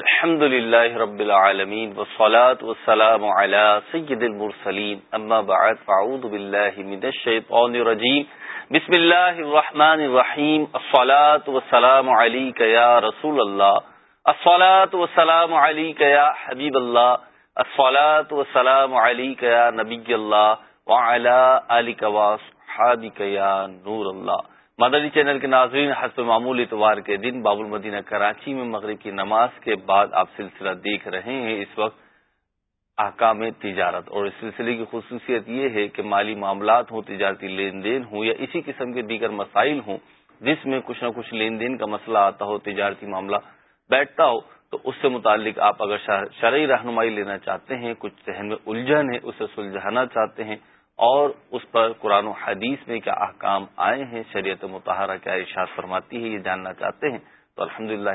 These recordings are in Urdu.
الحمد لله رب العالمين والصلاة والسلام على سيد المرسلين. أما بعد فعوذ بالله من الشيطان الرجيم. بسم الله الرحمن الرحيم. الصلاة والسلام عليك يا رسول الله. الصلاة والسلام عليك يا حبيب الله. الصلاة والسلام عليك يا نبي الله. وعلى آلك وصحابك يا نور الله. مدنی چینل کے ناظرین، حسب معمول اتوار کے دن باب المدینہ کراچی میں مغرب کی نماز کے بعد آپ سلسلہ دیکھ رہے ہیں۔ اس وقت احکام تجارت اور اس سلسلے کی خصوصیت یہ ہے کہ مالی معاملات ہوں، تجارتی لین دین ہوں یا اسی قسم کے دیگر مسائل ہوں، جس میں کچھ نہ کچھ لین دین کا مسئلہ آتا ہو، تجارتی معاملہ بیٹھتا ہو، تو اس سے متعلق آپ اگر شرعی رہنمائی لینا چاہتے ہیں، کچھ ذہن میں الجھن ہے، اسے سلجھانا چاہتے ہیں اور اس پر قرآن و حدیث میں کیا احکام آئے ہیں، شریعت متحرہ کیا ارشاد فرماتی ہے، یہ جاننا چاہتے ہیں۔ تو الحمد للہ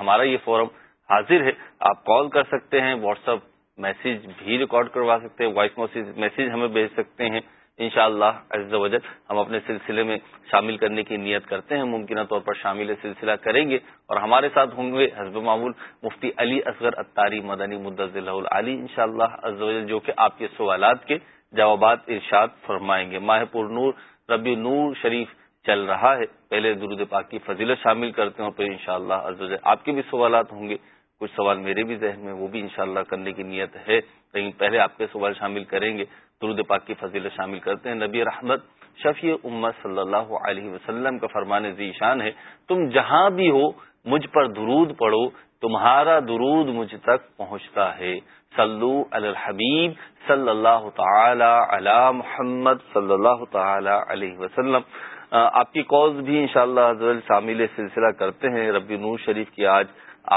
ہمارا یہ فورم حاضر ہے۔ آپ کال کر سکتے ہیں واٹس ایپ میسج بھی ریکارڈ کروا سکتے ہیں وائس میسج ہمیں بھیج سکتے ہیں۔ ان شاء اللہ وجل ہم اپنے سلسلے میں شامل کرنے کی نیت کرتے ہیں۔ ممکنہ طور پر شامل سلسلہ کریں گے۔ اور ہمارے ساتھ ہوں گے حزب معمول مفتی علی اصغر اتاری مدنی مدض علی ان شاء اللہ جو کہ آپ کے سوالات کے جوابات ارشاد فرمائیں گے۔ ماہ پور نور ربی نور شریف چل رہا ہے۔ پہلے درود پاک کی فضیلت شامل کرتے ہوں پھر ان شاء اللہ آپ کے بھی سوالات ہوں گے۔ کچھ سوال میرے بھی ذہن میں، وہ بھی انشاءاللہ کرنے کی نیت ہے۔ لیکن پہلے آپ کے سوال شامل کریں گے۔ درود پاک کی فضیلت شامل کرتے ہیں۔ نبی رحمت شفیع امت صلی اللہ علیہ وسلم کا فرمان ذیشان ہے۔ تم جہاں بھی ہو، مجھ پر درود پڑھو، تمہارا درود مجھ تک پہنچتا ہے۔ صلو علی الحبیب صلی اللہ تعالی علی محمد صلی اللہ تعالی علیہ وسلم۔ آپ کی کالز بھی انشاءاللہ شاء شامل سلسلہ کرتے ہیں۔ ربی نور شریف کی آج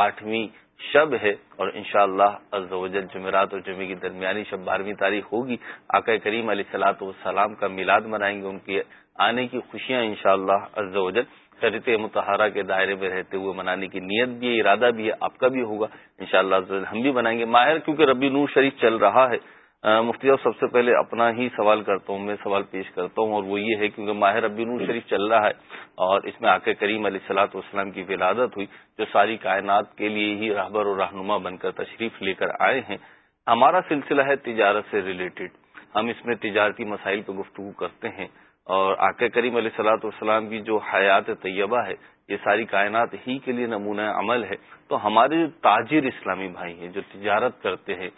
آٹھویں شب ہے اور انشاءاللہ شاء اللہ جمعرات اور جمعے کی درمیانی شب بارہویں تاریخ ہوگی۔ آقا کریم علیہ سلاۃ والسلام کا میلاد منائیں گے، ان کے آنے کی خوشیاں انشاءاللہ شاء اللہ شریط متحرہ کے دائرے میں رہتے ہوئے منانے کی نیت بھی ہے، ارادہ بھی ہے، آپ کا بھی ہوگا۔ انشاءاللہ ہم بھی بنائیں گے۔ ماہر کیونکہ ربی نور شریف چل رہا ہے مفتی صاحب سب سے پہلے اپنا ہی سوال کرتا ہوں میں سوال پیش کرتا ہوں اور وہ یہ ہے کیونکہ ماہر ربی نور شریف چل رہا ہے اور اس میں آ کریم علیہ السلاۃ والسلام کی ولادت ہوئی جو ساری کائنات کے لیے ہی رہبر اور رہنما بن کر تشریف لے کر آئے ہیں۔ ہمارا سلسلہ ہے تجارت سے ریلیٹڈ ہم اس میں تجارتی مسائل پہ گفتگو کرتے ہیں اور آقا کریم علیہ سلاۃ والسلام کی جو حیات طیبہ ہے یہ ساری کائنات ہی کے لیے نمونہ عمل ہے۔ تو ہمارے جو تاجر اسلامی بھائی ہیں جو تجارت کرتے ہیں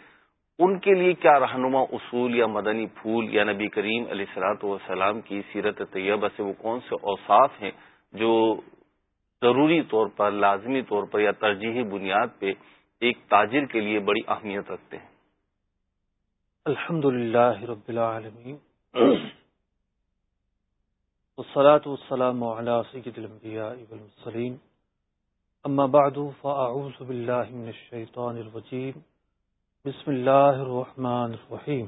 ان کے لیے کیا رہنما اصول یا مدنی پھول یا نبی کریم علیہ سلاۃ والسلام کی سیرت طیبہ سے وہ کون سے اوصاف ہیں جو ضروری طور پر، لازمی طور پر یا ترجیحی بنیاد پہ ایک تاجر کے لیے بڑی اہمیت رکھتے ہیں؟ الحمد رب العالمین۔ والصلاة والسلام على سيد الانبياء والمرسلين اما بعد، فاعوذ بالله من الشيطان الرجيم بسم الله الرحمن الرحيم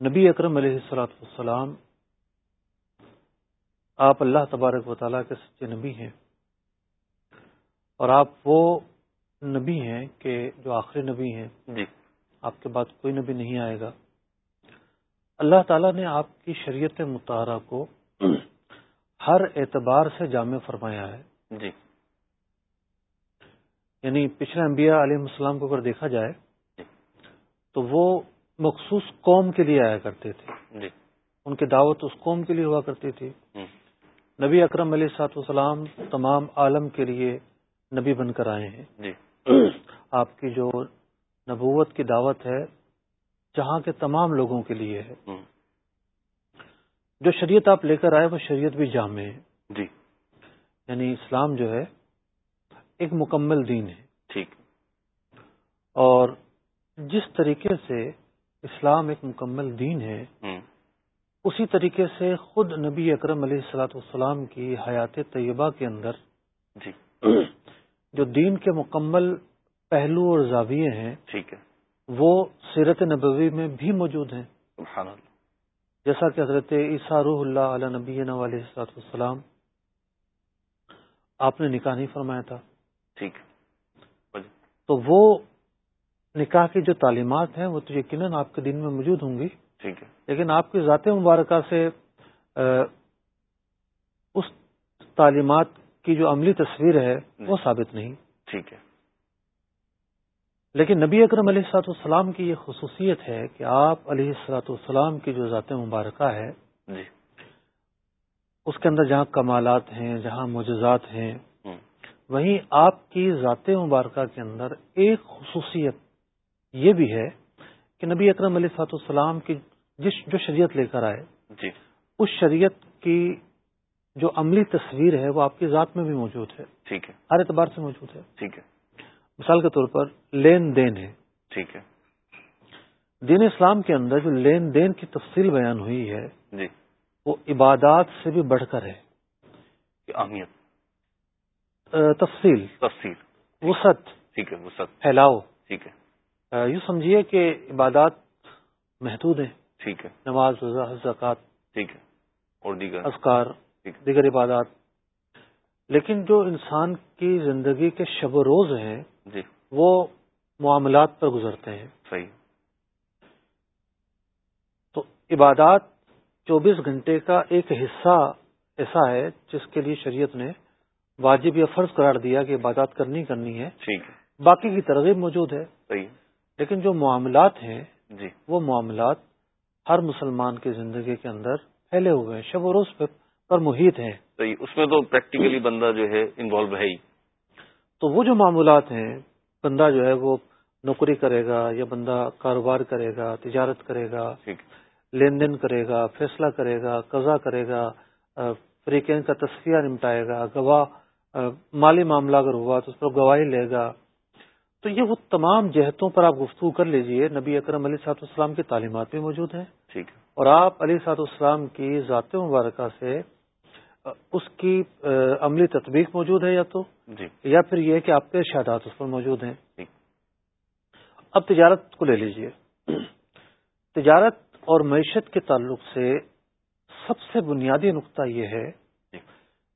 نبی اکرم علیہ الصلوۃ والسلام آپ اللہ تبارک و تعالیٰ کے سچے نبی ہیں اور آپ وہ نبی ہیں کہ جو آخری نبی ہیں۔ جی۔ آپ کے بعد کوئی نبی نہیں آئے گا۔ اللہ تعالیٰ نے آپ کی شریعت مطالعہ کو ہر اعتبار سے جامع فرمایا ہے۔ جی۔ یعنی پچھلے انبیاء علیہ السلام کو اگر دیکھا جائے جی۔ تو وہ مخصوص قوم کے لیے آیا کرتے تھے۔ جی۔ ان کی دعوت اس قوم کے لیے ہوا کرتی تھی۔ نبی اکرم علیہ سات وسلام تمام عالم کے لیے نبی بن کر آئے ہیں۔ جی۔ آپ کی جو نبوت کی دعوت ہے جہاں کے تمام لوگوں کے لیے ہے۔ جو شریعت آپ لے کر آئے وہ شریعت بھی جامع ہے۔ جی۔ یعنی اسلام جو ہے ایک مکمل دین ہے۔ ٹھیک۔ اور جس طریقے سے اسلام ایک مکمل دین ہے اسی طریقے سے خود نبی اکرم علیہ السلاۃ والسلام کی حیات طیبہ کے اندر جی۔ جو دین کے مکمل پہلو اور زاویے ہیں ٹھیک ہے۔ وہ سیرت نبوی میں بھی موجود ہیں۔ سبحان اللہ۔ جیسا کہ حضرت عیسیٰ روح اللہ علیہ نبی علیہ السلام آپ نے نکاح نہیں فرمایا تھا۔ ٹھیک تو وہ نکاح کی جو تعلیمات ہیں وہ تو یقیناً آپ کے دن میں موجود ہوں گی۔ ٹھیک ہے۔ لیکن آپ کی ذات مبارکہ سے اس تعلیمات کی جو عملی تصویر ہے وہ۔ ثابت نہیں۔ ٹھیک ہے۔ لیکن نبی اکرم علیہ السلاط والسلام کی یہ خصوصیت ہے کہ آپ علیہ السلاط والسلام کی جو ذات مبارکہ ہے جی۔ اس کے اندر جہاں کمالات ہیں جہاں معجزات ہیں وہیں آپ کی ذات مبارکہ کے اندر ایک خصوصیت یہ بھی ہے کہ نبی اکرم علیہ سات السلام کی جس جو شریعت لے کر آئے جی۔ اس شریعت کی جو عملی تصویر ہے وہ آپ کی ذات میں بھی موجود ہے۔ ٹھیک ہے۔ ہر اعتبار سے موجود ہے۔ ٹھیک ہے۔ مثال کے طور پر لین دین ہے۔ ٹھیک ہے۔ دین اسلام کے اندر جو لین دین کی تفصیل بیان ہوئی ہے جی۔ وہ عبادات سے بھی بڑھ کر ہے۔ اہمیت۔ تفصیل. تفصیل. وسعت. ٹھیک ہے وسعت. پھیلاؤ. ٹھیک ہے. یوں سمجھیے کہ عبادات محدود ہیں. ٹھیک ہے. نماز زکوٰۃ. ٹھیک ہے. اور دیگر؟ اذکار دیگر عبادات. لیکن جو انسان کی زندگی کے شب و روز ہیں جی. وہ معاملات پر گزرتے ہیں. صحیح. تو عبادات چوبیس گھنٹے کا ایک حصہ ایسا ہے جس کے لیے شریعت نے واجب یا فرض قرار دیا کہ عبادات کرنی کرنی ہے۔ ٹھیک ہے۔ باقی کی ترغیب موجود ہے۔ لیکن جو معاملات ہیں جی۔ وہ معاملات ہر مسلمان کی زندگی کے اندر پھیلے ہوئے ہیں شب و روز پر محیط ہیں۔ اس میں تو پریکٹیکلی بندہ جو ہے انوالو ہے ہی۔ تو وہ جو معاملات ہیں بندہ جو ہے وہ نوکری کرے گا یا بندہ کاروبار کرے گا تجارت کرے گا لین دین کرے گا فیصلہ کرے گا قضا کرے گا فریقین کا تصفیہ نمٹائے گا گواہ مالی معاملہ اگر ہوا تو اس پر گواہی لے گا۔ تو یہ وہ تمام جہتوں پر آپ گفتگو کر لیجیے۔ نبی اکرم علی سات اسلام کی تعلیمات بھی موجود ہیں۔ ٹھیک اور آپ علی سات اسلام کی ذات مبارکہ سے اس کی عملی تطبیق موجود ہے یا تو؟ جی۔ یا پھر یہ کہ آپ کے ارشادات اس پر موجود ہیں؟ اب تجارت کو لے لیجیے۔ تجارت اور معیشت کے تعلق سے سب سے بنیادی نقطہ یہ ہے۔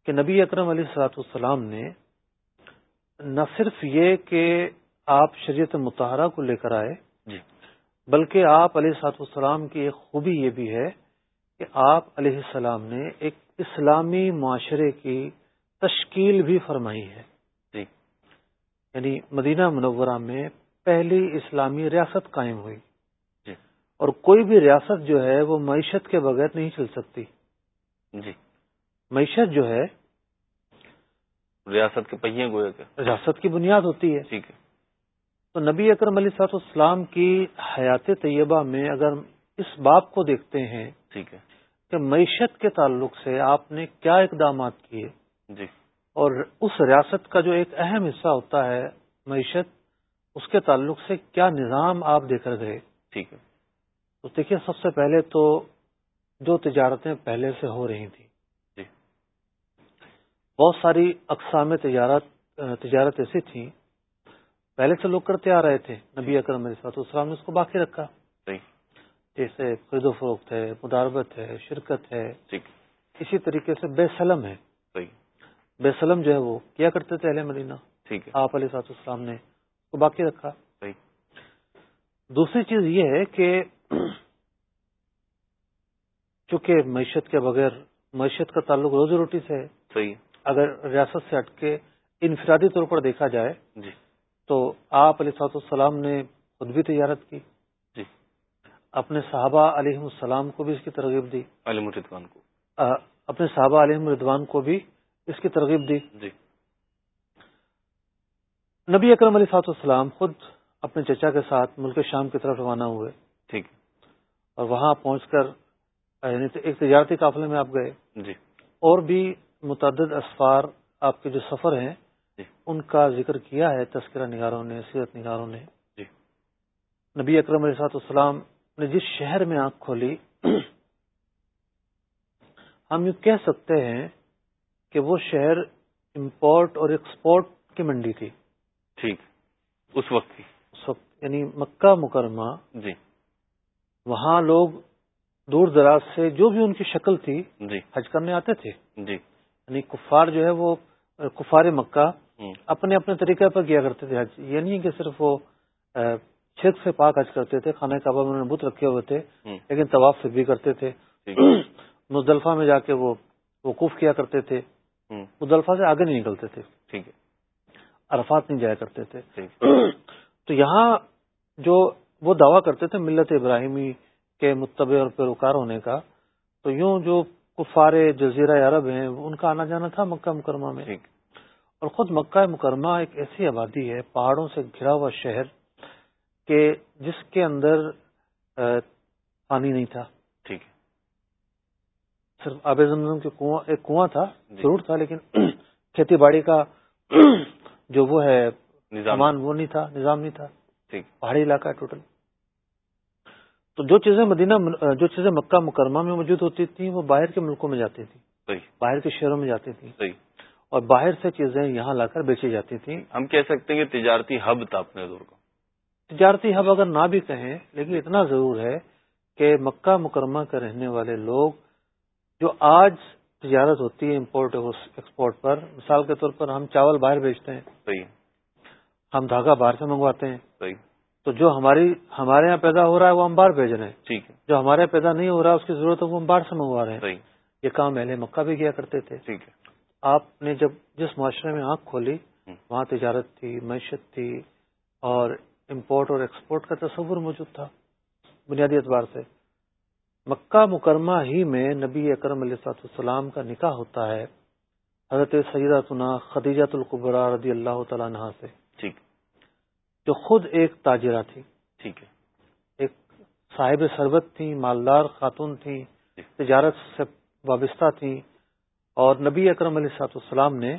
کہ نبی اکرم علیہ سلاۃ السلام نے نہ صرف یہ کہ آپ شریعت متحرہ کو لے کر آئے جی۔ بلکہ آپ علیہ سات السلام کی ایک خوبی یہ بھی ہے کہ آپ علیہ السلام نے ایک اسلامی معاشرے کی تشکیل بھی فرمائی ہے۔ جی۔ یعنی مدینہ منورہ میں پہلی اسلامی ریاست قائم ہوئی۔ جی۔ اور کوئی بھی ریاست جو ہے وہ معیشت کے بغیر نہیں چل سکتی۔ جی۔ معیشت جو ہے ریاست کے پہیے گویا ریاست کی بنیاد ہوتی ہے۔ ٹھیک ہے۔ تو نبی اکرم علی صاحب اسلام کی حیات طیبہ میں اگر اس باب کو دیکھتے ہیں ٹھیک ہے۔ کہ معیشت کے تعلق سے آپ نے کیا اقدامات کیے جی۔ اور اس ریاست کا جو ایک اہم حصہ ہوتا ہے معیشت اس کے تعلق سے کیا نظام آپ دے کر گئے ٹھیک ہے۔ تو دیکھیے سب سے پہلے تو جو تجارتیں پہلے سے ہو رہی تھیں بہت ساری اقسام تجارت تجارت ایسی تھیں۔ پہلے سے لوگ کرتے آ رہے تھے۔ نبی اکرم علیہ السلام نے اس کو باقی رکھا۔ جیسے خرید و فروخت ہے مداربت ہے شرکت ہے۔ اسی طریقے سے بے سلم ہے۔ بے سلم جو ہے وہ کیا کرتے تھے اہل مدینہ؟ آپ علیہ سات اسلام نے اس کو باقی رکھا۔ دوسری چیز یہ ہے کہ چونکہ معیشت کے بغیر معیشت کا تعلق روزی روٹی سے ہے اگر ریاست سے ہٹ کے انفرادی طور پر دیکھا جائے جی۔ تو آپ علیہ صاحب السلام نے خود بھی تجارت کی۔ جی۔ اپنے صحابہ علیہ السلام کو بھی اس کی ترغیب دی۔ علم ردوان کو۔ اپنے صحابہ علیہ ردوان کو بھی اس کی ترغیب دی۔ جی۔ نبی اکرم علیہ صاحب السلام خود اپنے چچا کے ساتھ ملک شام کی طرف روانہ ہوئے۔ ٹھیک۔ اور وہاں پہنچ کر یعنی ایک تجارتی قافلے میں آپ گئے۔ جی۔ اور بھی متعدد اسفار آپ کے جو سفر ہیں جی۔ ان کا ذکر کیا ہے تذکرہ نگاروں نے سیرت نگاروں نے۔ جی۔ نبی اکرم علیہ السلام نے جس شہر میں آنکھ کھولی ہم یہ کہہ سکتے ہیں کہ وہ شہر امپورٹ اور ایکسپورٹ کی منڈی تھی۔ ٹھیک۔ اس وقت کی۔ اس وقت یعنی مکہ مکرمہ۔ جی۔ وہاں لوگ دور دراز سے جو بھی ان کی شکل تھی جی۔ حج کرنے آتے تھے۔ جی۔ یعنی کفار جو ہے وہ کفار مکہ اپنے اپنے طریقے پر کیا کرتے تھے حج؟ یہ نہیں کہ صرف وہ چھت سے پاک حج کرتے تھے خانہ کعبہ میں انہوں نے بت رکھے ہوئے تھے لیکن طواف پھر بھی کرتے تھے۔ مزدلفہ میں جا کے وہ وقوف کیا کرتے تھے۔ مدلفہ سے آگے نہیں نکلتے تھے۔ ٹھیک ہے۔ عرفات نہیں جایا کرتے تھے۔ تو یہاں جو وہ دعویٰ کرتے تھے ملت ابراہیمی کے متبع اور پیروکار ہونے کا تو یوں جو کفار جزیرہ عرب ہیں ان کا آنا جانا تھا مکہ مکرمہ میں۔ اور خود مکہ مکرمہ ایک ایسی آبادی ہے پہاڑوں سے گھرا ہوا شہر کہ جس کے اندر پانی نہیں تھا۔ ٹھیک۔ صرف آب زمزم کے کنواں ایک کنواں تھا جی۔ ضرور تھا لیکن کھیتی باڑی کا جو وہ ہے سامان وہ نہیں تھا نظام نہیں تھا۔ پہاڑی علاقہ ہے ٹوٹل۔ تو جو چیزیں مدینہ جو چیزیں مکہ مکرمہ میں موجود ہوتی تھیں وہ باہر کے ملکوں میں جاتی تھیں۔ باہر کے شہروں میں جاتی تھیں۔ اور باہر سے چیزیں یہاں لا کر بیچی جاتی تھیں۔ ہم کہہ سکتے ہیں کہ تجارتی ہب تھا اپنے دور کا تجارتی ہب اگر نہ بھی کہیں لیکن اتنا ضرور ہے کہ مکہ مکرمہ کے رہنے والے لوگ جو آج تجارت ہوتی ہے امپورٹ ایکسپورٹ پر مثال کے طور پر ہم چاول باہر بیچتے ہیں۔ ہم دھاگا باہر سے منگواتے ہیں۔ تو جو ہماری ہمارے یہاں پیدا ہو رہا ہے وہ ہم باہر بھیج رہے ہیں۔ ٹھیک ہے۔ جو ہمارے پیدا نہیں ہو رہا ہے اس کی ضرورت ہے وہ ہم باہر سے منگوا رہے ہیں۔ یہ کام اہل مکہ بھی کیا کرتے تھے۔ ٹھیک ہے۔ آپ نے جب جس معاشرے میں آنکھ کھولی وہاں تجارت تھی معیشت تھی اور امپورٹ اور ایکسپورٹ کا تصور موجود تھا بنیادی اعتبار سے۔ مکہ مکرمہ ہی میں نبی اکرم علیہ السلام کا نکاح ہوتا ہے حضرت سیدہ تنا خدیجہ القبرا رضی اللہ تعالیٰ عنہ سے۔ ٹھیک۔ جو خود ایک تاجرہ تھی۔ ٹھیک ہے۔ ایک صاحب سربت تھی مالدار خاتون تھی جی۔ تجارت سے وابستہ تھی۔ اور نبی اکرم علیہ سات السلام نے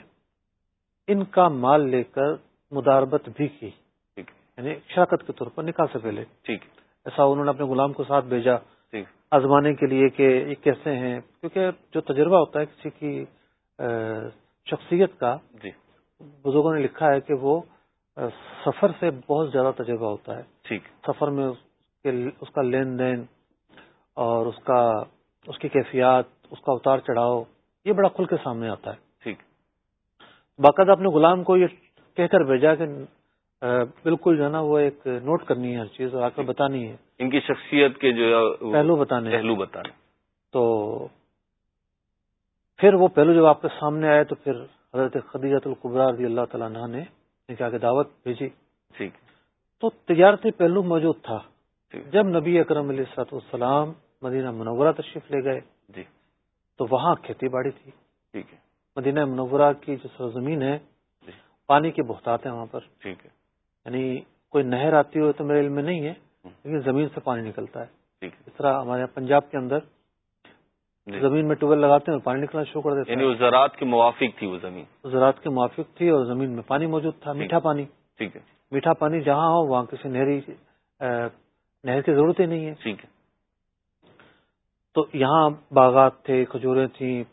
ان کا مال لے کر مداربت بھی کی۔ یعنی شراکت کے طور پر نکاح سے پہلے۔ ٹھیک ایسا انہوں نے اپنے غلام کو ساتھ بھیجا۔ آزمانے کے لیے کہ یہ کیسے ہیں؟ کیونکہ جو تجربہ ہوتا ہے کسی کی شخصیت کا جی۔ بزرگوں نے لکھا ہے کہ وہ سفر سے بہت زیادہ تجربہ ہوتا ہے۔ ٹھیک۔ سفر میں اس کا لین دین اور اس کا اس کی کیفیات اس کا اتار چڑھاؤ یہ بڑا کھل کے سامنے آتا ہے۔ ٹھیک۔ باقاعدہ اپنے غلام کو یہ کہہ کر بھیجا کہ بالکل جو ہے نا وہ ایک نوٹ کرنی ہے ہر چیز اور آ کر بتانی ہے۔ ان کی شخصیت کے جو پہلو بتانے۔ پہلو بتانے۔ تو پھر وہ پہلو جب آپ کے سامنے آئے تو پھر حضرت خدیجت القبرا رضی اللہ تعالیٰ عنہ نے نکاح کی دعوت بھیجی۔ ٹھیک تو تجارتی پہلو موجود تھا۔ جب نبی اکرم علیہ سات والسلام مدینہ منورہ تشریف لے گئے جی۔ تو وہاں کھیتی باڑی تھی۔ ٹھیک ہے۔ مدینہ منورہ کی جو سرزمین ہے جی۔ پانی کے بہتات ہیں وہاں پر۔ ٹھیک ہے۔ یعنی کوئی نہر آتی ہو تو میرے علم میں نہیں ہے لیکن زمین سے پانی نکلتا ہے۔ اس طرح ہمارے پنجاب کے اندر جی۔ زمین میں ٹویل لگاتے ہیں پانی نکلنا شروع کر دیتے یعنی وہ زراعت کے موافق تھی وہ زمین۔ زراعت کے موافق تھی اور زمین میں پانی موجود تھا میٹھا پانی۔ ٹھیک ہے۔ میٹھا پانی جہاں ہو وہاں کسی نہری نہر کی ضرورت ہی نہیں ہے ٹھیک ہے۔ تو یہاں باغات تھے کھجوریں تھیں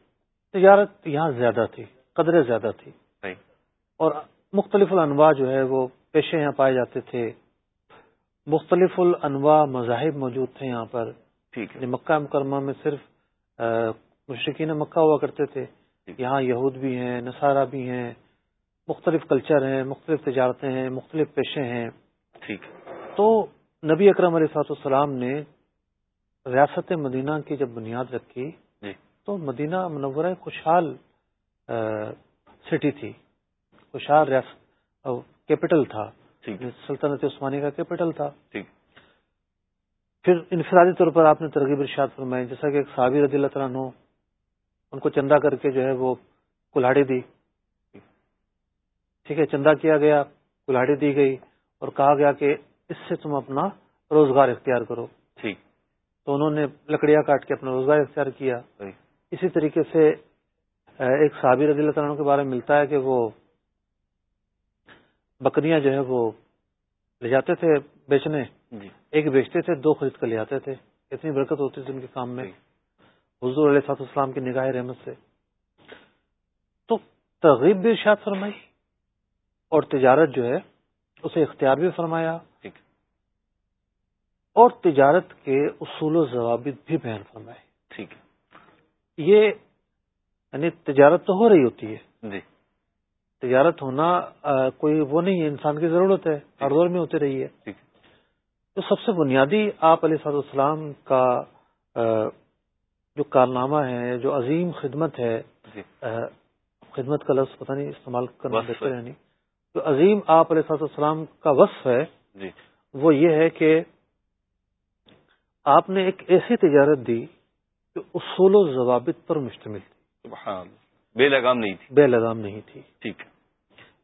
تجارت یہاں زیادہ تھی قدرے زیادہ تھی۔ اور مختلف الانواع جو ہے وہ پیشے یہاں پائے جاتے تھے۔ مختلف الانواع مذاہب موجود تھے یہاں پر۔ ٹھیک ہے۔ یعنی مکہ مکرمہ میں صرف مشرقین مکہ ہوا کرتے تھے۔ یہاں یہود بھی ہیں نصارہ بھی ہیں مختلف کلچر ہیں مختلف تجارتیں ہیں مختلف پیشے ہیں۔ ٹھیک۔ تو نبی اکرم علیہ صاحب السلام نے ریاست مدینہ کی جب بنیاد رکھی جی۔ تو مدینہ منورہ خوشحال سٹی تھی۔ خوشحال ریاست کیپٹل تھا۔ سلطنت عثمانی کا کیپٹل تھا۔ ٹھیک۔ پھر انفرادی طور پر آپ نے ترغیب ارشاد فرمائی جیسا کہ ایک صحابی رضی اللہ تعالیٰ ان کو چندہ کر کے جو ہے وہ کلاڑی دی۔ ٹھیک ہے چندہ کیا گیا کلاڑی دی گئی اور کہا گیا کہ اس سے تم اپنا روزگار اختیار کرو۔ ٹھیک۔ تو انہوں نے لکڑیاں کاٹ کے اپنا روزگار اختیار کیا۔ اسی طریقے سے ایک صحابی رضی اللہ تعالیٰ کے بارے میں ملتا ہے کہ وہ بکریاں جو ہے وہ لے جاتے تھے بیچنے۔ جی۔ ایک بیچتے تھے دو خرید کر لے آتے تھے۔ اتنی برکت ہوتی تھی ان کے کام میں۔ حضور علیہ صاحب السلام کی نگاہ رحمت سے۔ تو ترغیب بھی ارشاد فرمائی اور تجارت جو ہے اسے اختیار بھی فرمایا۔ اور تجارت کے اصول و ضوابط بھی بیان فرمائے۔ ٹھیک۔ یہ یعنی تجارت تو ہو رہی ہوتی ہے۔ جی۔ تجارت ہونا کوئی وہ نہیں ہے انسان کی ضرورت ہے ہر دور میں ہوتی رہی ہے۔ تو سب سے بنیادی آپ علیہ صاحب السلام کا جو کارنامہ ہے جو عظیم خدمت ہے جی۔ خدمت کا لفظ پتہ نہیں استعمال کرنا بہتر یعنی جو عظیم آپ علیہ السلام کا وصف ہے جی۔ وہ یہ ہے کہ آپ نے ایک ایسی تجارت دی جو اصول و ضوابط پر مشتمل تھی۔ بے لگام نہیں تھی۔ بے لگام نہیں تھی۔ ٹھیک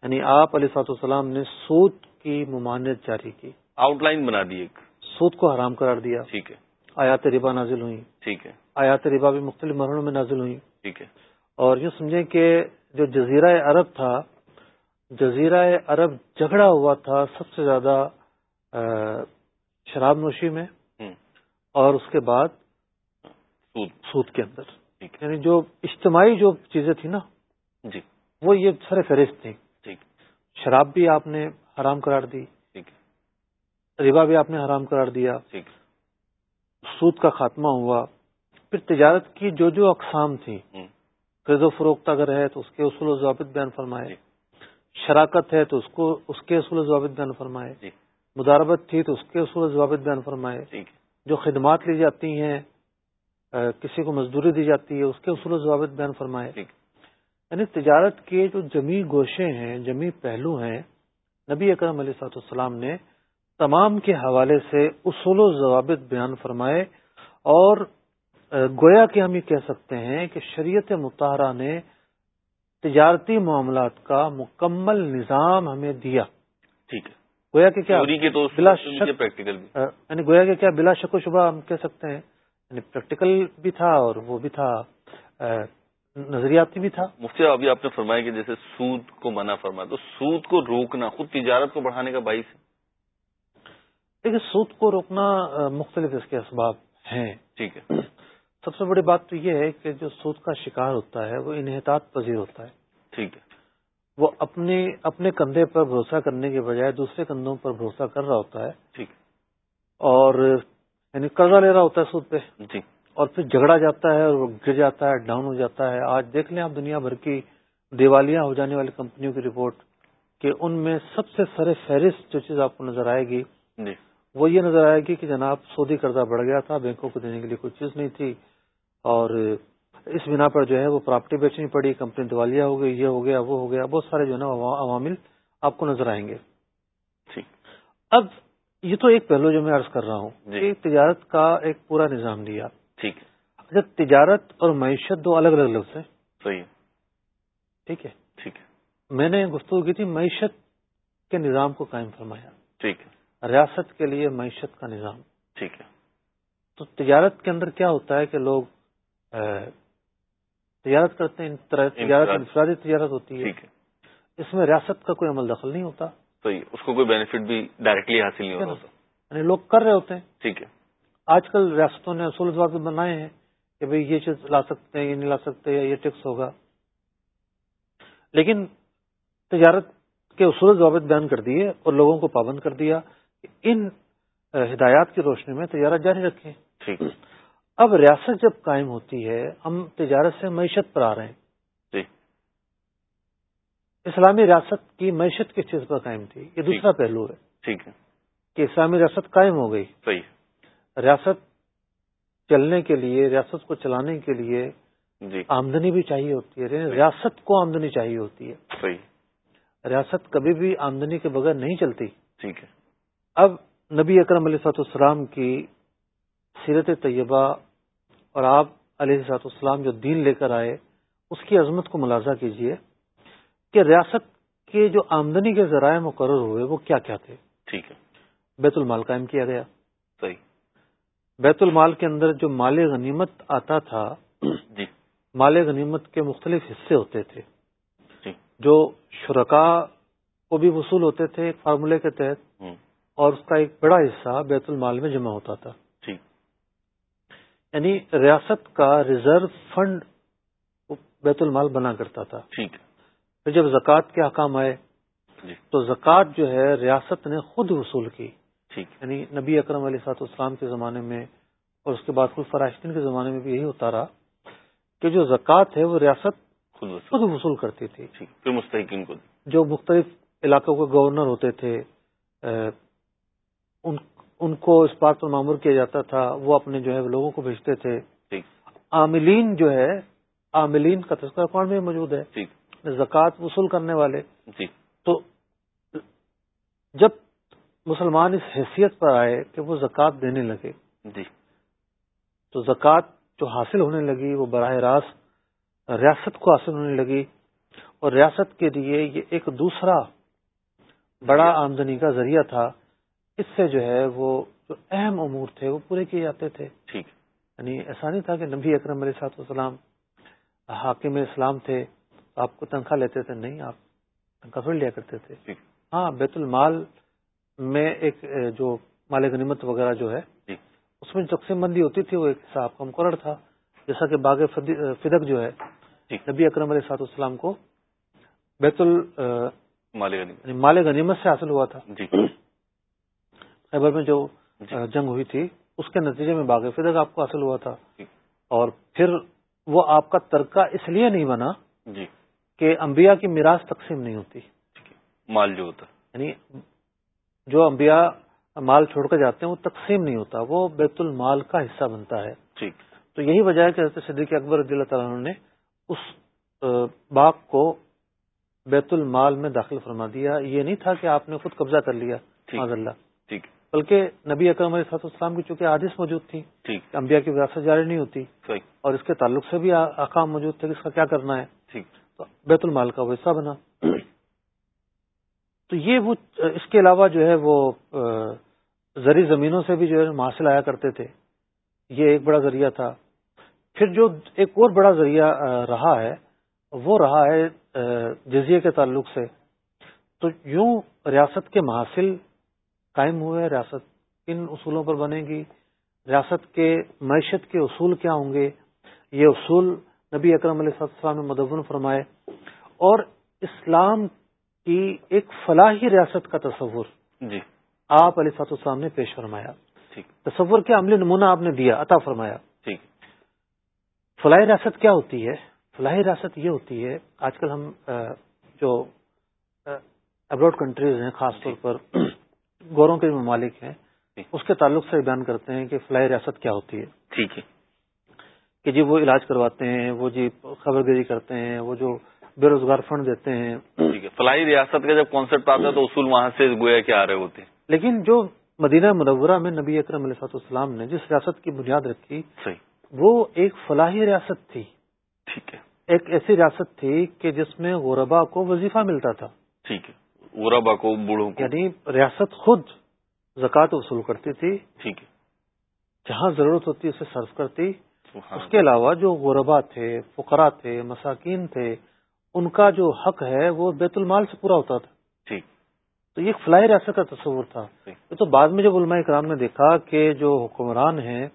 یعنی آپ علیہ سات السلام نے سود کی ممانعت جاری کی۔ آؤٹ لائن بنا دی ایک۔ سود کو حرام قرار دیا۔ ٹھیک ہے۔ آیات ربا نازل ہوئی ٹھیک ہے۔ آیات ربا بھی مختلف مرحلوں میں نازل ہوئی ٹھیک ہے۔ اور یوں سمجھیں کہ جو جزیرہ عرب تھا جزیرہ عرب جھگڑا ہوا تھا سب سے زیادہ شراب نوشی میں۔ اور اس کے بعد سود۔ سود کے اندر۔ یعنی جو اجتماعی جو چیزیں تھیں نا جی۔ وہ یہ سر فہرست تھی شراب بھی آپ نے حرام قرار دی ربا بھی آپ نے حرام قرار دیا۔ سود کا خاتمہ ہوا۔ پھر تجارت کی جو جو اقسام تھی قرض و فروخت اگر ہے تو اس کے اصول و ضابط بیان فرمائے۔ جی۔ شراکت ہے تو اس کو اس کے اصول و ضابط بیان فرمائے۔ جی۔ مداربت تھی تو اس کے اصول و ضابط بیان فرمائے۔ جو خدمات لی جاتی ہیں کسی کو مزدوری دی جاتی ہے اس کے اصول و ضوابط بیان فرمائے۔ یعنی تجارت کے جو جمی گوشے ہیں جمی پہلو ہیں نبی اکرم علیہ صاحب السلام نے تمام کے حوالے سے اصول و ضوابط بیان فرمائے اور گویا کہ ہم یہ کہہ سکتے ہیں کہ شریعت مطالعہ نے تجارتی معاملات کا مکمل نظام ہمیں دیا۔ ٹھیک ہے۔ گویا کہ کیا بلا شک پریکٹیکل یعنی گویا کہ کیا بلا شک و شبہ ہم کہہ سکتے ہیں۔ یعنی پریکٹیکل بھی تھا اور وہ بھی تھا۔ نظریاتی بھی تھا؟ مفتی ابھی آپ نے فرمایا کہ جیسے سود کو منع فرمایا تو سود کو روکنا خود تجارت کو بڑھانے کا باعث دیکھیے سود کو روکنا مختلف اس کے اسباب ہیں۔ ٹھیک ہے۔ سب سے بڑی بات تو یہ ہے کہ جو سود کا شکار ہوتا ہے وہ انحطاط پذیر ہوتا ہے۔ ٹھیک ہے۔ وہ اپنے اپنے کندھے پر بھروسہ کرنے کے بجائے دوسرے کندھوں پر بھروسہ کر رہا ہوتا ہے۔ ٹھیک۔ اور یعنی قرضہ لے رہا ہوتا ہے سود پہ۔ جی۔ اور پھر جھگڑا جاتا ہے اور وہ گر جاتا ہے ڈاؤن ہو جاتا ہے۔ آج دیکھ لیں آپ دنیا بھر کی دیوالیاں ہو جانے والی کمپنیوں کی رپورٹ کہ ان میں سب سے سر فہرست جو چیز آپ کو نظر آئے گی جی۔ وہ یہ نظر آئے گی کہ جناب سودی قرضہ بڑھ گیا تھا بینکوں کو دینے کے لیے کوئی چیز نہیں تھی۔ اور اس بنا پر جو ہے وہ پراپرٹی بیچنی پڑی کمپنی دیوالیاں ہو گئی یہ ہو گیا وہ ہو گیا۔ بہت سارے جو ہے نا عوامل آپ کو نظر آئیں گے۔ اب یہ تو ایک پہلو جو میں عرض کر رہا ہوں جی۔ کہ تجارت کا ایک پورا نظام دیا۔ ٹھیک اچھا تجارت اور معیشت دو الگ الگ لفظ ہیں صحیح ٹھیک ہے۔ ٹھیک ہے۔ میں نے گفتگو کی تھی معیشت کے نظام کو قائم فرمایا۔ ٹھیک ہے۔ ریاست کے لیے معیشت کا نظام۔ ٹھیک ہے۔ تو تجارت کے اندر کیا ہوتا ہے کہ لوگ تجارت کرتے ہیں تجارت انفرادی۔ تجارت ہوتی ہے۔ اس میں ریاست کا کوئی عمل دخل نہیں ہوتا۔ صحیح اس کو کوئی بینیفٹ بھی ڈائریکٹلی حاصل نہیں ہوتا۔ یعنی لوگ کر رہے ہوتے ہیں۔ ٹھیک ہے۔ آج کل ریاستوں نے اصول ضوابط بنائے ہیں کہ بھئی یہ چیز لا سکتے ہیں یہ نہیں لا سکتے یا یہ ٹیکس ہوگا۔ لیکن تجارت کے اصول ضوابط بیان کر دیے اور لوگوں کو پابند کر دیا کہ ان ہدایات کی روشنی میں تجارت جاری رکھیں۔ ٹھیک۔ اب ریاست جب قائم ہوتی ہے ہم تجارت سے معیشت پر آ رہے ہیں۔ جی۔ اسلامی ریاست کی معیشت کس چیز پر قائم تھی؟ یہ دوسرا پہلو ہے ٹھیک ہے۔ کہ اسلامی ریاست قائم ہو گئی۔ صحیح۔ ریاست چلنے کے لیے ریاست کو چلانے کے لیے جی۔ آمدنی بھی چاہیے ہوتی ہے۔ یعنی ریاست کو آمدنی چاہیے ہوتی ہے۔ صحیح۔ ریاست کبھی بھی آمدنی کے بغیر نہیں چلتی۔ ٹھیک ہے۔ اب نبی اکرم علیہ سات السلام کی سیرت طیبہ اور آپ علیہ سات السلام جو دین لے کر آئے اس کی عظمت کو ملازہ کیجیے کہ ریاست کے جو آمدنی کے ذرائع مقرر ہوئے وہ کیا کیا تھے؟ ٹھیک ہے۔ بیت المال قائم کیا گیا۔ صحیح۔ بیت المال کے اندر جو مال غنیمت آتا تھا جی۔ مال غنیمت کے مختلف حصے ہوتے تھے۔ جی۔ جو شرکا کو بھی وصول ہوتے تھے ایک فارمولے کے تحت اور اس کا ایک بڑا حصہ بیت المال میں جمع ہوتا تھا۔ یعنی ریاست کا ریزرو فنڈ بیت المال بنا کرتا تھا۔ ٹھیک۔ پھر جب زکوٰۃ کے حکام آئے جی۔ تو زکوٰۃ جو ہے ریاست نے خود وصول کی۔ ٹھیک یعنی نبی اکرم علیہ سات اسلام کے زمانے میں اور اس کے بعد خود فراشتین کے زمانے میں بھی یہی ہوتا رہا کہ جو زکوٰۃ ہے وہ ریاست خود وصول کرتی تھی۔ پھر مستحقین کو۔ جو مختلف علاقوں کے گورنر ہوتے تھے ان ان کو اس بات پر معمور کیا جاتا تھا وہ اپنے جو ہے لوگوں کو بھیجتے تھے۔ عاملین جو ہے عاملین کا تذکرہ قرآن میں موجود ہے۔ زکوٰۃ وصول کرنے والے۔ جی۔ تو جب مسلمان اس حیثیت پر آئے کہ وہ زکوٰۃ دینے لگے۔ جی۔ تو زکوٰۃ جو حاصل ہونے لگی وہ براہ راست ریاست کو حاصل ہونے لگی۔ اور ریاست کے لیے یہ ایک دوسرا بڑا آمدنی کا ذریعہ تھا۔ اس سے جو ہے وہ جو اہم امور تھے وہ پورے کیے جاتے تھے۔ ٹھیک۔ یعنی ایسا نہیں تھا کہ نبی اکرم علیہ سات وسلام حاکم اسلام تھے آپ کو تنخواہ لیتے تھے نہیں آپ تنخواہ پھر لیا کرتے تھے۔ ہاں بیت المال میں ایک جو مال غنیمت وغیرہ جو ہے اس میں تقسیم بندی ہوتی تھی وہ ایک حساب کا مقرر تھا جیسا کہ باغ فدق جو ہے نبی اکرم علیہ سات السلام کو بیت یعنی مال غنیمت سے حاصل ہوا تھا۔ جی۔ خیبر میں جو جی۔ جنگ ہوئی تھی اس کے نتیجے میں باغ فدق آپ کو حاصل ہوا تھا۔ جی۔ اور پھر وہ آپ کا ترکہ اس لیے نہیں بنا جی۔ کہ انبیاء کی میراث تقسیم نہیں ہوتی۔ مال جو ہوتا۔ یعنی جو انبیاء مال چھوڑ کر جاتے ہیں وہ تقسیم نہیں ہوتا وہ بیت المال کا حصہ بنتا ہے۔ ٹھیک۔ تو یہی وجہ ہے کہ حضرت صدیق اکبر رضی اللہ تعالیٰ نے اس باغ کو بیت المال میں داخل فرما دیا۔ یہ نہیں تھا کہ آپ نے خود قبضہ کر لیا اللہ۔ ٹھیک۔ بلکہ نبی اکرم علیہ صاحب السلام کی چونکہ عادث موجود تھی انبیاء کی وراثت جاری نہیں ہوتی اور اس کے تعلق سے بھی احکام موجود تھے کہ اس کا کیا کرنا ہے۔ بیت المال کا وہ حصہ بنا۔ تو یہ وہ، اس کے علاوہ جو ہے وہ زرعی زمینوں سے بھی جو ہے حاصل آیا کرتے تھے۔ یہ ایک بڑا ذریعہ تھا۔ پھر جو ایک اور بڑا ذریعہ رہا ہے، وہ رہا ہے جزیے کے تعلق سے۔ تو یوں ریاست کے محاصل قائم ہوئے، ریاست کن اصولوں پر بنے گی؟ ریاست کے معیشت کے اصول کیا ہوں گے؟ یہ اصول نبی اکرم علیہ السلام نے مدون فرمائے۔ اور اسلام کی ایک فلاحی ریاست کا تصور جی۔ آپ علیہ سات السلام نے پیش فرمایا۔ تصور کے عملی نمونہ آپ نے دیا عطا فرمایا۔ فلاحی ریاست کیا ہوتی ہے؟ فلاحی ریاست یہ ہوتی ہے آج کل ہم جو ابراڈ کنٹریز ہیں خاص طور جی۔ پر گوروں کے ممالک ہیں جی۔ اس کے تعلق سے بیان کرتے ہیں کہ فلاحی ریاست کیا ہوتی ہے۔ ٹھیک ہے۔ کہ جی وہ علاج کرواتے ہیں وہ جی خبر گیری کرتے ہیں وہ جو بے روزگار فنڈ دیتے ہیں۔ ٹھیک ہے۔ فلاحی ریاست کا جب کانسیپٹ آتا ہے تو اصول وہاں سے گویا کے آ رہے ہوتے ہیں۔ لیکن جو مدینہ منورہ میں نبی اکرم علیہ السلام نے جس ریاست کی بنیاد رکھی صحیح۔ وہ ایک فلاحی ریاست تھی۔ ٹھیک ہے۔ ایک ایسی ریاست تھی کہ جس میں غربا کو وظیفہ ملتا تھا۔ ٹھیک ہے۔ غربا کو بوڑھوں یعنی ریاست خود زکوٰۃ وصول کرتی تھی۔ ٹھیک ہے۔ جہاں ضرورت ہوتی اسے صرف کرتی۔ اس کے علاوہ جو غربا تھے فقرا تھے مساکین تھے ان کا جو حق ہے وہ بیت المال سے پورا ہوتا تھا۔ ٹھیک تو یہ فلائی ریاست کا تصور تھا۔ یہ تو بعد میں جب علماء کرام نے دیکھا کہ جو حکمران ہیں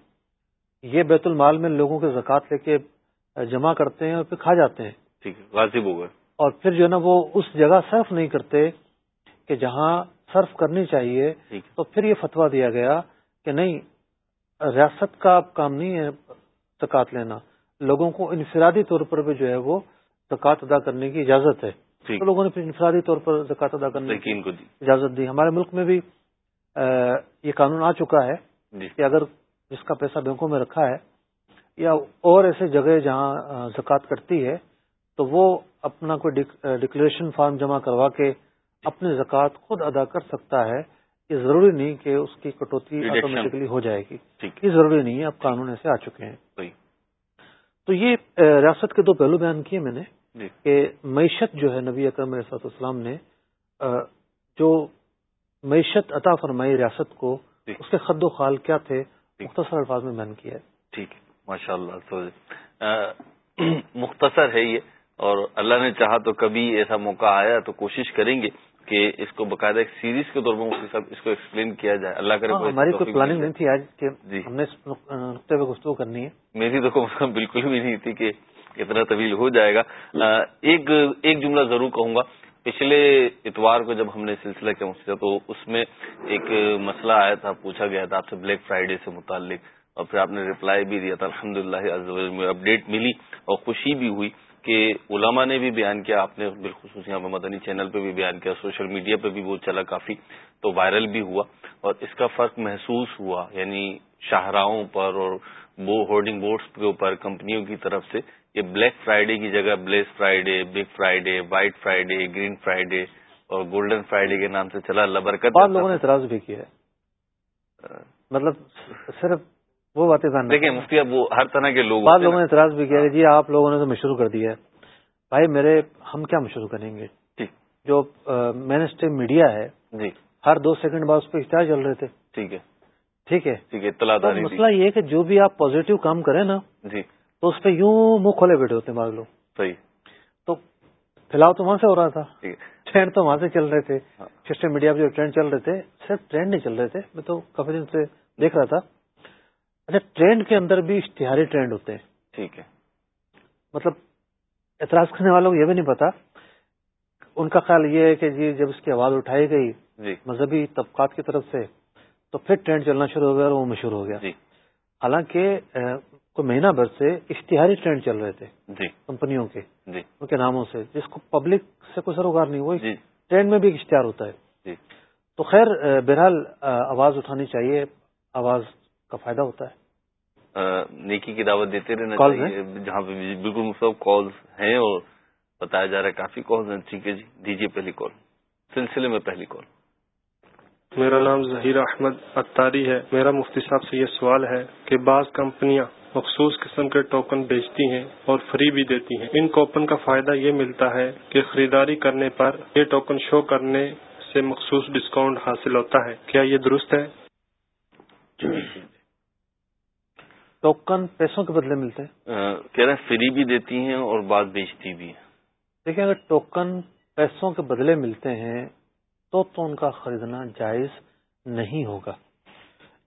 یہ بیت المال میں لوگوں کے زکوٰۃ لے کے جمع کرتے ہیں اور پھر کھا جاتے ہیں۔ ٹھیک ہے غازب ہو گئے اور پھر جو ہے نا وہ اس جگہ صرف نہیں کرتے کہ جہاں صرف کرنی چاہیے۔ تو پھر یہ فتوا دیا گیا کہ نہیں ریاست کا کام نہیں ہے زکات لینا۔ لوگوں کو انفرادی طور پر بھی جو ہے وہ زکوٰۃ ادا کرنے کی اجازت ہے۔ تو لوگوں نے پھر انفرادی طور پر زکوٰۃ ادا کرنے کی اجازت دی۔ ہمارے ملک میں بھی یہ قانون آ چکا ہے جی۔ کہ اگر جس کا پیسہ بینکوں میں رکھا ہے یا اور ایسے جگہ جہاں زکوٰۃ کرتی ہے تو وہ اپنا کوئی ڈکلیریشن فارم جمع کروا کے اپنی زکوٰۃ خود ادا کر سکتا ہے۔ یہ ضروری نہیں کہ اس کی کٹوتی آٹومیٹکلی ہو جائے گی۔ یہ ضروری نہیں ہے اب قانون ایسے آ چکے ہیں۔ تو یہ ریاست کے دو پہلو بیان کیے میں نے۔ کہ معیشت جو ہے نبی اکرم علیہ السلام نے جو معیشت عطا فرمائی ریاست کو جی۔ اس کے خد و خال کیا تھے جی۔ مختصر الفاظ میں بیان کیا ہے۔ ٹھیک ہے۔ ماشاء اللہ مختصر ہے یہ۔ اور اللہ نے چاہا تو کبھی ایسا موقع آیا تو کوشش کریں گے کہ اس کو باقاعدہ ایک سیریز کے طور پر اس کو ایکسپلین کیا جائے۔ اللہ کرے ہاں، ہماری کوئی پلاننگ نہیں تھی آج کہ ہم نے نقطے پہ گفتگو کرنی ہے۔ میری تو بالکل بھی نہیں تھی کہ اتنا طویل ہو جائے گا۔ ایک ایک جملہ ضرور کہوں گا۔ پچھلے اتوار کو جب ہم نے سلسلہ کیا مجھ تو اس میں ایک مسئلہ آیا تھا، پوچھا گیا تھا آپ سے بلیک فرائیڈے سے متعلق۔ اور پھر آپ نے ریپلائی بھی دیا تھا الحمد للہ اپڈیٹ ملی اور خوشی بھی ہوئی کہ علماء نے بھی بیان کیا۔ آپ نے بالخصوص یہاں پہ مدنی چینل پہ بھی بیان کیا سوشل میڈیا پہ بھی وہ چلا کافی، تو وائرل بھی ہوا۔ اور اس کا فرق محسوس ہوا یعنی شاہراہوں پر اور وہ ہورڈنگ بورڈز کے اوپر، کمپنیوں کی طرف سے یہ بلیک فرائیڈے کی جگہ blessed Friday big Friday white Friday green Friday اور گولڈن فرائیڈے کے نام سے چلا اللہ برکت بعض لوگوں نے اعتراض بھی کیا ہے۔ مطلب صرف وہ باتیں دیکھیں مفتی اب وہ ہر طرح کے لوگ بعض لوگوں نے اعتراض بھی کیا کہ جی آپ لوگوں نے تو مشروع کر دیا ہے۔ بھائی میرے ہم کیا مشروع کریں گے؟ جی۔ جو مین اسٹریم میڈیا ہے جی۔ ہر دو سیکنڈ بعد اس پہ اشتہار چل رہے تھے۔ ٹھیک ہے۔ ٹھیک ہے۔ ٹھیک ہے مسئلہ یہ کہ جو بھی آپ پازیٹو کام کریں نا جی۔ تو اس پہ یوں منہ کھولے بیٹھے ہوتے بعض لوگ۔ صحیح۔ تو فی الحال تو وہاں سے ہو رہا تھا۔ ٹرینڈ تو وہاں سے چل رہے تھے۔ ہاں۔ سوشل میڈیا پہ جو ٹرینڈ چل رہے تھے صرف ٹرینڈ نہیں چل رہے تھے۔ میں تو کافی دن سے دیکھ رہا تھا۔ اچھا ٹرینڈ کے اندر بھی اشتہاری ٹرینڈ ہوتے ہیں۔ ٹھیک ہے۔ مطلب اعتراض کرنے والوں کو یہ بھی نہیں پتا۔ ان کا خیال یہ ہے کہ جی جب اس کی آواز اٹھائی گئی جی۔ مذہبی طبقات کی طرف سے تو پھر ٹرینڈ چلنا شروع ہو گیا اور وہ مشہور ہو گیا۔ جی۔ حالانکہ کوئی مہینہ بھر سے اشتہاری ٹرینڈ چل رہے تھے جی۔ کمپنیوں کے جی۔ ان کے ناموں سے جس کو پبلک سے کوئی سروکار نہیں وہ جی۔ ٹرینڈ میں بھی ایک اشتہار ہوتا ہے۔ جی۔ تو خیر بہرحال آواز اٹھانی چاہیے آواز کا فائدہ ہوتا ہے۔ نیکی کی دعوت دیتے رہنا چاہیے۔ جہاں پہ بالکل مصحف کالز ہیں اور بتایا جا رہا ہے کافی کالز ہیں۔ ٹھیک ہے جی دیجیے پہلی کال سلسلے میں پہلی کال میرا نام ظہیر احمد اتاری ہے۔ میرا مفتی صاحب سے یہ سوال ہے کہ بعض کمپنیاں مخصوص قسم کے ٹوکن بیچتی ہیں اور فری بھی دیتی ہیں۔ ان کوپن کا فائدہ یہ ملتا ہے کہ خریداری کرنے پر یہ ٹوکن شو کرنے سے مخصوص ڈسکاؤنٹ حاصل ہوتا ہے۔ کیا یہ درست ہے؟ ٹوکن پیسوں کے بدلے ملتے ہیں۔ کہہ رہے ہیں فری بھی دیتی ہیں اور بعض بیچتی بھی ہیں۔ دیکھیں اگر ٹوکن پیسوں کے بدلے ملتے ہیں تو تو ان کا خریدنا جائز نہیں ہوگا۔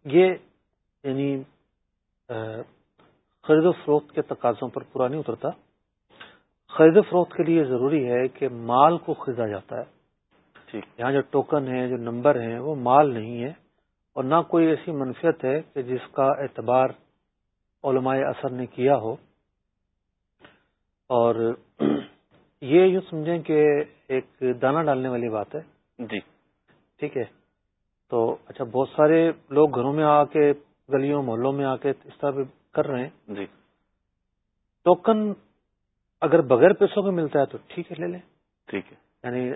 یہ یعنی خرید و فروخت کے تقاضوں پر پورا نہیں اترتا۔ خرید و فروخت کے لیے ضروری ہے کہ مال کو خریدا جاتا ہے۔ یہاں جو ٹوکن ہے جو نمبر ہیں وہ مال نہیں ہے اور نہ کوئی ایسی منفیت ہے کہ جس کا اعتبار علماء اثر نے کیا ہو۔ اور یہ یوں سمجھیں کہ ایک دانہ ڈالنے والی بات ہے۔ جی۔ ٹھیک ہے۔ تو اچھا بہت سارے لوگ گھروں میں آ کے گلیوں محلوں میں آ کے اس طرح کر رہے ہیں۔ جی۔ ٹوکن اگر بغیر پیسوں کے ملتا ہے تو ٹھیک ہے لے لیں۔ ٹھیک ہے۔ یعنی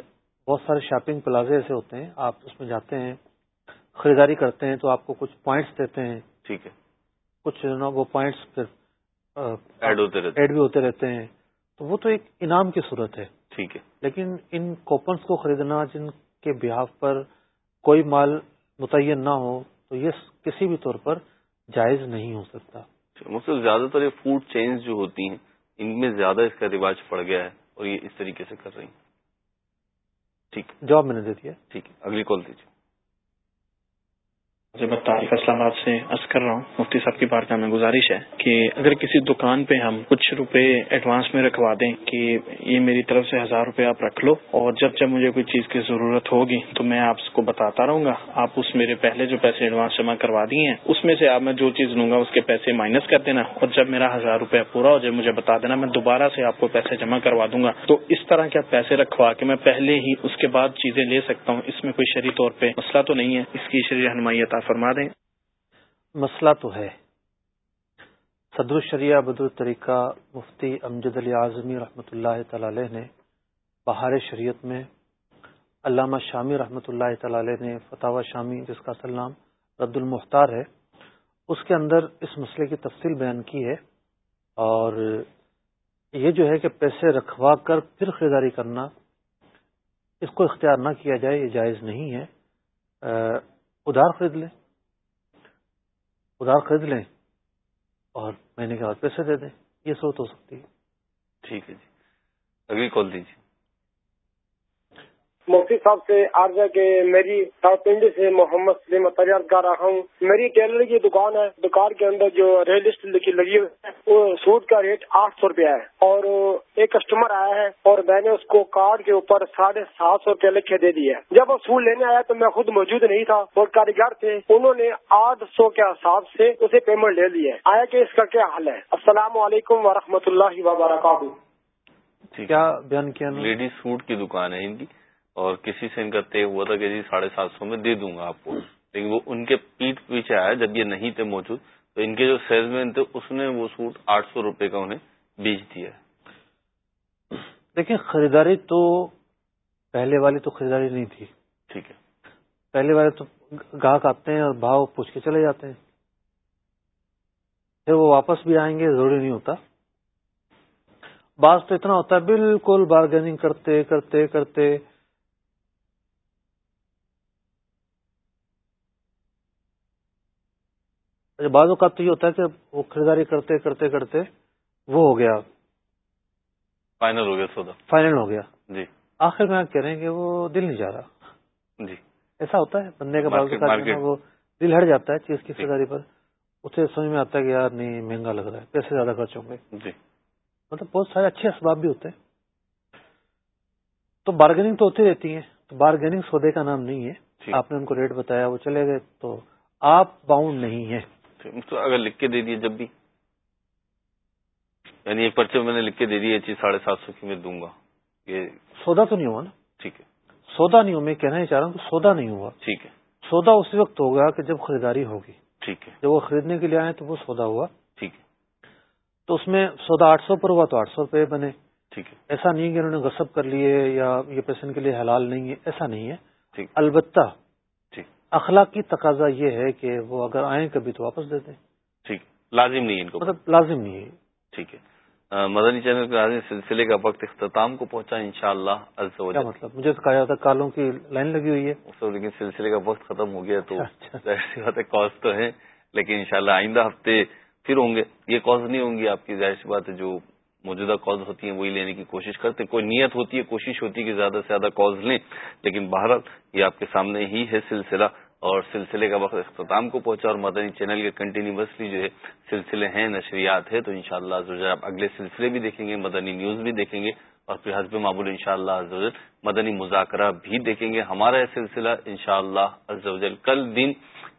بہت سارے شاپنگ پلازے ایسے ہوتے ہیں آپ اس میں جاتے ہیں خریداری کرتے ہیں تو آپ کو کچھ پوائنٹس دیتے ہیں۔ ٹھیک ہے۔ کچھ نا وہ پوائنٹس پھر ایڈ ہوتے رہتے ایڈ بھی ہوتے رہتے ہیں۔ تو وہ تو ایک انعام کی صورت ہے۔ ٹھیک ہے۔ لیکن ان کوپنس کو خریدنا جن کے بحاف پر کوئی مال متعین نہ ہو تو یہ کسی بھی طور پر جائز نہیں ہو سکتا۔ مجھ سے زیادہ تر یہ فوڈ چینز جو ہوتی ہیں ان میں زیادہ اس کا رواج پڑ گیا ہے اور یہ اس طریقے سے کر رہی ہیں۔ ٹھیک۔ جواب میں نے دے دیا۔ ٹھیک۔ ہے اگلی کال دیجیے۔ جب تاریخ اسلام آباد سے عرض کر رہا ہوں، مفتی صاحب کی بارگاہ میں گزارش ہے کہ اگر کسی دکان پہ ہم کچھ روپے ایڈوانس میں رکھوا دیں کہ یہ میری طرف سے ہزار روپے آپ رکھ لو، اور جب جب مجھے کوئی چیز کی ضرورت ہوگی تو میں آپ کو بتاتا رہوں گا۔ آپ اس میرے پہلے جو پیسے ایڈوانس جمع کروا دیے ہیں، اس میں سے آپ میں جو چیز لوں گا، اس کے پیسے مائنس کر دینا۔ اور جب میرا ہزار روپے پورا ہو جائے، مجھے بتا دینا، میں دوبارہ سے آپ کو پیسے جمع کروا دوں گا۔ تو اس طرح کے پیسے رکھوا کے میں پہلے ہی اس کے بعد چیزیں لے سکتا ہوں۔ اس میں کوئی شرح طور پہ مسئلہ تو نہیں ہے، اس کی شرح رہنمائی عطا فرما دیں۔ مسئلہ تو ہے۔ صدر الشریعہ بدر الطریقہ مفتی امجد علی اعظمی رحمۃ اللہ تعالی نے بہار شریعت میں علامہ شامی رحمۃ اللہ تعالی نے فتح شامی جس کا اصل نام رد المختار ہے، اس کے اندر اس مسئلے کی تفصیل بیان کی ہے اور یہ جو ہے کہ پیسے رکھوا کر پھر خریداری کرنا، اس کو اختیار نہ کیا جائے، یہ جائز نہیں ہے۔ ادھار خرید لیں۔ ادھار خرید لیں اور مہینے کے بعد پیسے دے دیں۔ یہ سوچ ہو سکتی ہے۔ ٹھیک ہے جی۔ اگلی کال دیجیے۔ مفتی صاحب سے عرض ہے کہ میری پنڈ سے محمد سلیم تجارت کر رہا ہوں۔ میری ٹیلر کی دکان ہے۔ دکان کے اندر جو ریل لسٹ لگی ہوئی ہے وہ سوٹ کا ریٹ آٹھ سو روپیہ ہے۔ اور ایک کسٹمر آیا ہے اور میں نے اس کو کارڈ کے اوپر ساڑھے سات سو روپیہ لکھ کے دے دیے۔ جب وہ سوٹ لینے آیا تو میں خود موجود نہیں تھا اور کاریگر تھے۔ انہوں نے آٹھ سو کے حساب سے اسے پیمنٹ لے لی ہے۔ آیا کہ اس کا کیا حل ہے؟ السلام علیکم ورحمۃ اللہ وبرکاتہ۔ کیا بیان کیا لیڈیز سوٹ کی دکان ہے ان کی۔ اور کسی سے ان کا طے ہوا تھا کہ جی ساڑھے سات سو میں دے دوں گا آپ کو۔ لیکن وہ ان کے پیٹ پیچھے آیا جب یہ نہیں تھے موجود تو ان کے جو سیلس مین تھے اس نے وہ سوٹ آٹھ سو روپے کا انہیں بیچ دیا۔ دیکھیں خریداری تو پہلے والی تو خریداری نہیں تھی۔ ٹھیک ہے۔ پہلے والے تو گاہک آتے ہیں اور بھاؤ پوچھ کے چلے جاتے ہیں۔ پھر وہ واپس بھی آئیں گے ضروری نہیں ہوتا۔ بعض تو اتنا ہوتا ہے بالکل بارگیننگ کرتے کرتے کرتے۔ بعض اوقات تو یہ ہوتا ہے کہ وہ خریداری کرتے کرتے کرتے وہ ہو گیا۔ فائنل ہو گیا سودا۔ فائنل ہو گیا۔ جی۔ آخر میں آپ کہہ رہے ہیں کہ وہ دل نہیں جا رہا۔ جی۔ ایسا ہوتا ہے بندے کا بعض وہ دل ہٹ جاتا ہے چیز کی جی۔ خریداری پر۔ اسے سمجھ میں آتا ہے کہ یار نہیں مہنگا لگ رہا ہے پیسے زیادہ خرچ ہوں گے۔ جی۔ مطلب بہت سارے اچھے اسباب بھی ہوتے ہیں۔ تو بارگیننگ تو ہوتی رہتی ہے تو بارگیننگ سودے کا نام نہیں ہے۔ آپ نے ان کو ریٹ بتایا وہ چلے گئے۔ تو آپ باؤنڈ نہیں ہیں۔ اگر لکھ کے دے دیے جب بھی۔ یعنی ایک پرچے میں نے لکھ کے دے دی یہ چیز ساڑھے سات سو کی میں دوں گا۔ یہ سودا تو نہیں ہوا نا؟ ٹھیک ہے۔ سودا نہیں ہوا میں کہنا ہی چاہ رہا ہوں کہ سودا نہیں ہوا۔ ٹھیک ہے۔ سودا اسی وقت ہوگا کہ جب خریداری ہوگی۔ ٹھیک ہے۔ جب وہ خریدنے کے لیے آئے تو وہ سودا ہوا۔ ٹھیک ہے۔ تو اس میں سودا آٹھ سو پر ہوا تو آٹھ سو روپے بنے۔ ٹھیک ہے۔ ایسا نہیں کہ انہوں نے غصب کر لیے یا یہ پیشنٹ کے لیے حلال نہیں ہے ایسا نہیں ہے۔ البتہ اخلاق کی تقاضا یہ ہے کہ وہ اگر آئیں کبھی تو واپس دے دیں۔ ٹھیک لازم نہیں ان کو۔ مطلب لازم نہیں ہے۔ ٹھیک ہے۔ مدنی چینل کے سلسلے کا وقت اختتام کو پہنچا ان شاء اللہ مطلب؟ مجھے تو کہا جاتا کالوں کی لائن لگی ہوئی ہے۔ لیکن سلسلے کا وقت ختم ہو گیا تو اچھا، اچھا۔ ظاہر سی بات ہے کاز تو ہے لیکن انشاءاللہ آئندہ ہفتے پھر ہوں گے۔ یہ کاز نہیں ہوں گی آپ کی ظاہر سی بات ہے جو موجودہ کاز ہوتی ہیں، وہی لینے کی کوشش کرتے کوئی نیت ہوتی ہے، کوشش ہوتی ہے کہ زیادہ سے زیادہ کاز لیں، لیکن بہرحال یہ آپ کے سامنے ہی ہے سلسلہ۔ اور سلسلے کا وقت اختتام کو پہنچا اور مدنی چینل کے کنٹینیوسلی جو ہے سلسلے ہیں، نشریات ہے تو انشاءاللہ شاء اللہ آپ اگلے سلسلے بھی دیکھیں گے، مدنی نیوز بھی دیکھیں گے۔ اور پھر حزب معمول ان شاء اللہ مدنی مذاکرہ بھی دیکھیں گے۔ ہمارا یہ سلسلہ ان شاء اللہ کل دن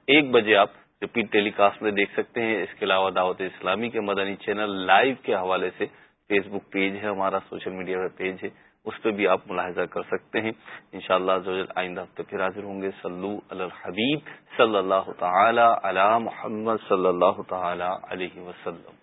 ایک بجے آپ ریپیٹ ٹیلی کاسٹ میں دیکھ سکتے ہیں۔ اس کے علاوہ دعوت اسلامی کے مدنی چینل لائیو کے حوالے سے فیس بک پیج ہے، ہمارا سوشل میڈیا کا پیج ہے، اس پہ بھی آپ ملاحظہ کر سکتے ہیں۔ ان شاء اللہ آئندہ ہفتے پھر حاضر ہوں گے۔ سلو الحبیب صلی اللہ تعالی علی محمد صلی اللہ تعالی علیہ وسلم۔